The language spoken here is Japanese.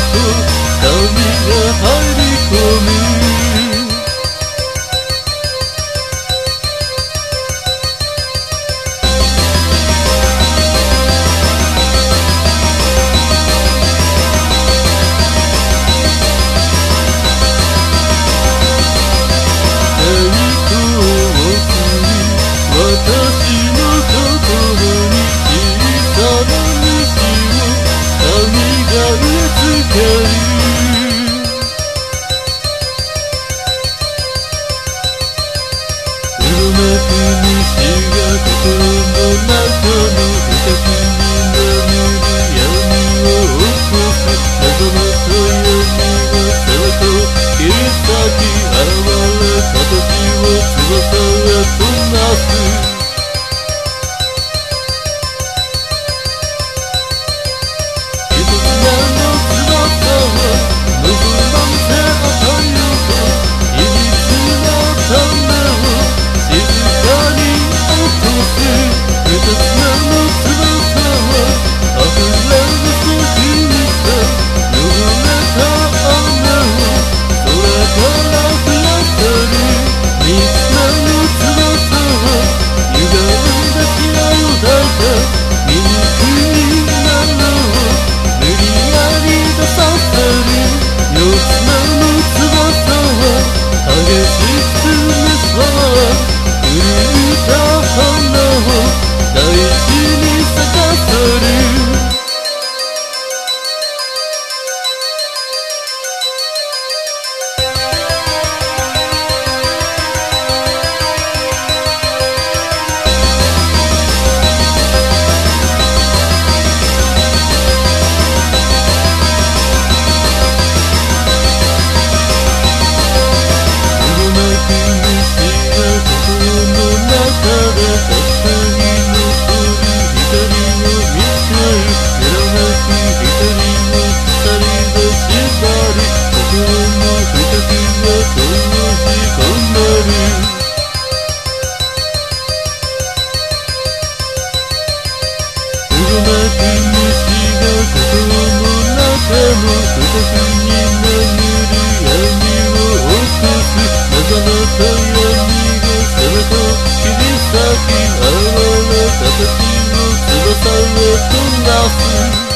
Kapı kalbimde に仕がほともないだけの死が心の中の私に殴り闇を起こす謎の闇が背中を切り裂き現れた時の翼を飛ばす